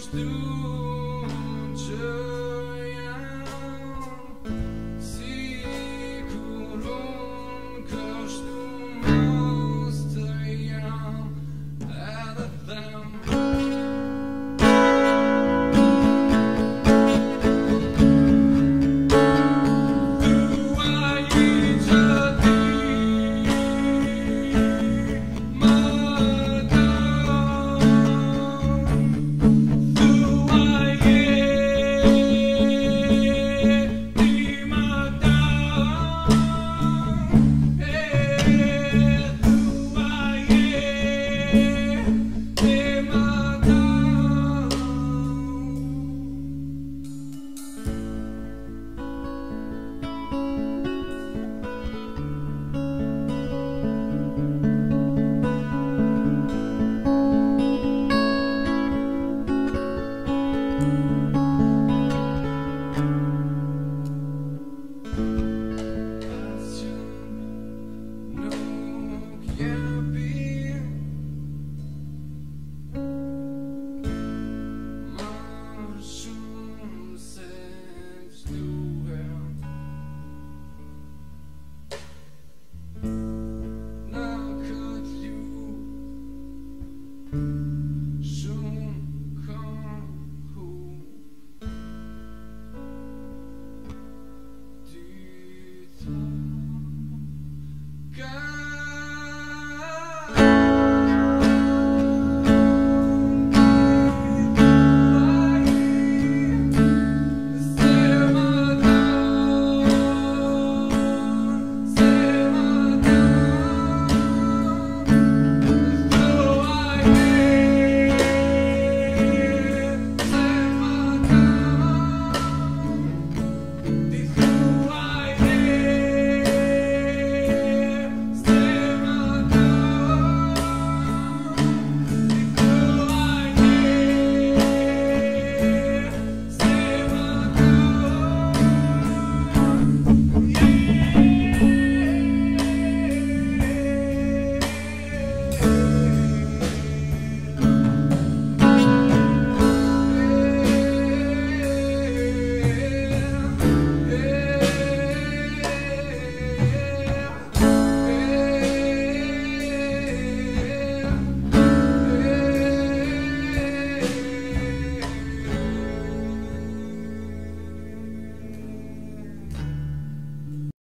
Through.